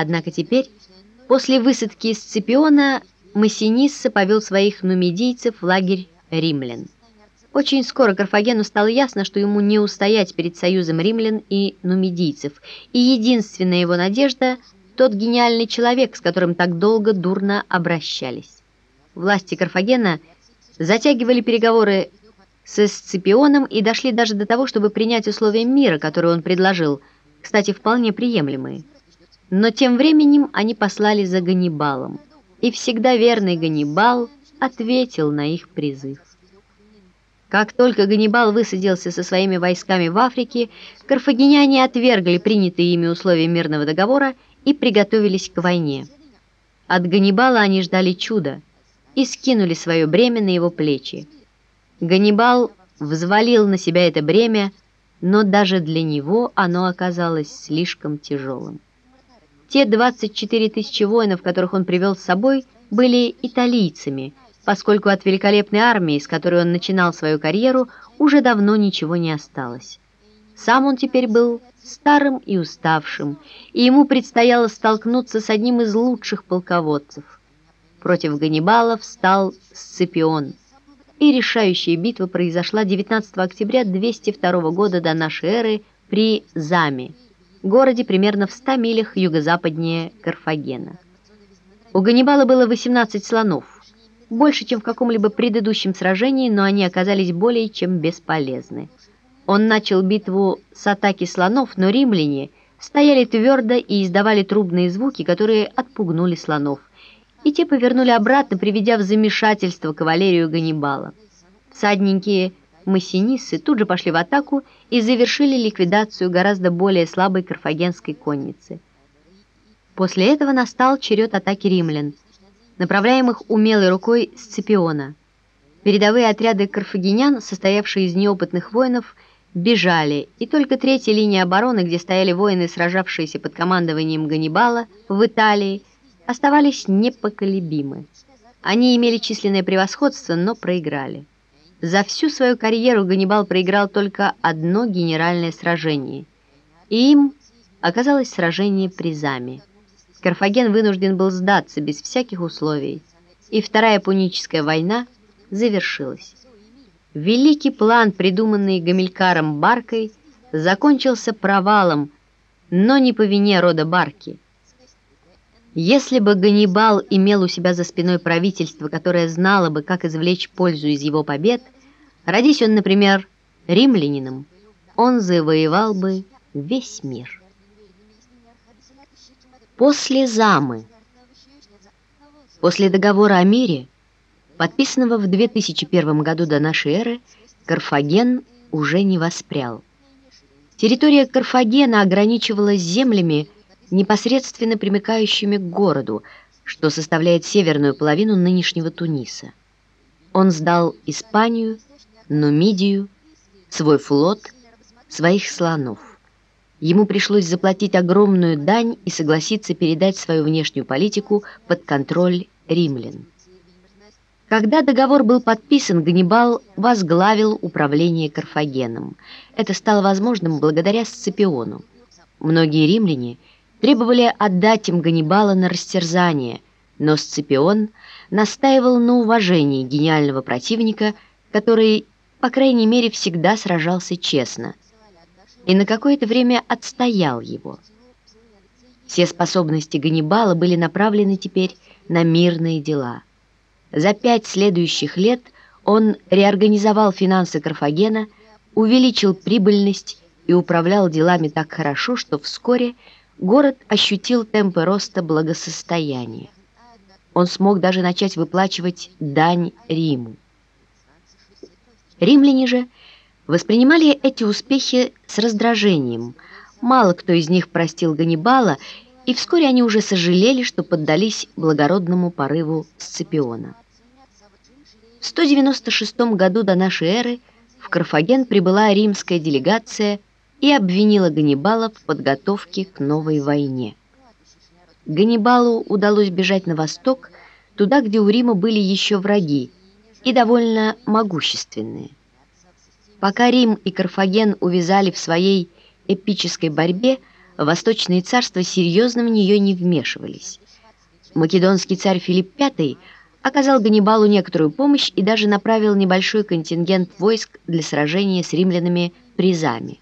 Однако теперь, после высадки Сципиона, Массинисса повел своих нумидийцев в лагерь римлян. Очень скоро Карфагену стало ясно, что ему не устоять перед союзом римлян и нумидийцев, и единственная его надежда – тот гениальный человек, с которым так долго дурно обращались. Власти Карфагена затягивали переговоры с Сципионом и дошли даже до того, чтобы принять условия мира, которые он предложил, кстати, вполне приемлемые. Но тем временем они послали за Ганнибалом, и всегда верный Ганнибал ответил на их призыв. Как только Ганнибал высадился со своими войсками в Африке, карфагеняне отвергли принятые ими условия мирного договора и приготовились к войне. От Ганнибала они ждали чуда и скинули свое бремя на его плечи. Ганнибал взвалил на себя это бремя, но даже для него оно оказалось слишком тяжелым. Те 24 тысячи воинов, которых он привел с собой, были италийцами, поскольку от великолепной армии, с которой он начинал свою карьеру, уже давно ничего не осталось. Сам он теперь был старым и уставшим, и ему предстояло столкнуться с одним из лучших полководцев. Против Ганнибала встал Сципион, и решающая битва произошла 19 октября 202 года до нашей эры при Заме, городе примерно в 100 милях юго-западнее Карфагена. У Ганнибала было 18 слонов, больше, чем в каком-либо предыдущем сражении, но они оказались более чем бесполезны. Он начал битву с атаки слонов, но римляне стояли твердо и издавали трубные звуки, которые отпугнули слонов, и те повернули обратно, приведя в замешательство кавалерию Ганнибала. Всадники массиниссы тут же пошли в атаку и завершили ликвидацию гораздо более слабой карфагенской конницы. После этого настал черед атаки римлян, направляемых умелой рукой Сципиона. Передовые отряды карфагенян, состоявшие из неопытных воинов, бежали, и только третья линия обороны, где стояли воины, сражавшиеся под командованием Ганнибала в Италии, оставались непоколебимы. Они имели численное превосходство, но проиграли. За всю свою карьеру Ганнибал проиграл только одно генеральное сражение, и им оказалось сражение при Заме. Карфаген вынужден был сдаться без всяких условий, и Вторая Пуническая война завершилась. Великий план, придуманный Гамилькаром Баркой, закончился провалом, но не по вине рода Барки. Если бы Ганнибал имел у себя за спиной правительство, которое знало бы, как извлечь пользу из его побед, родись он, например, римлянином, он завоевал бы весь мир. После замы. После договора о мире, подписанного в 2001 году до нашей эры, Карфаген уже не воспрял. Территория Карфагена ограничивалась землями, непосредственно примыкающими к городу, что составляет северную половину нынешнего Туниса. Он сдал Испанию, Нумидию, свой флот, своих слонов. Ему пришлось заплатить огромную дань и согласиться передать свою внешнюю политику под контроль римлян. Когда договор был подписан, Ганнибал возглавил управление Карфагеном. Это стало возможным благодаря Сципиону. Многие римляне требовали отдать им Ганнибала на растерзание, но Сципион настаивал на уважении гениального противника, который, по крайней мере, всегда сражался честно – и на какое-то время отстоял его. Все способности Ганнибала были направлены теперь на мирные дела. За пять следующих лет он реорганизовал финансы Карфагена, увеличил прибыльность и управлял делами так хорошо, что вскоре город ощутил темпы роста благосостояния. Он смог даже начать выплачивать дань Риму. Римляне же воспринимали эти успехи с раздражением. Мало кто из них простил Ганнибала, и вскоре они уже сожалели, что поддались благородному порыву Сципиона. В 196 году до нашей эры в Карфаген прибыла римская делегация и обвинила Ганнибала в подготовке к новой войне. Ганнибалу удалось бежать на восток, туда, где у Рима были еще враги, и довольно могущественные. Пока Рим и Карфаген увязали в своей эпической борьбе, восточные царства серьезно в нее не вмешивались. Македонский царь Филипп V оказал Ганнибалу некоторую помощь и даже направил небольшой контингент войск для сражения с римлянами призами.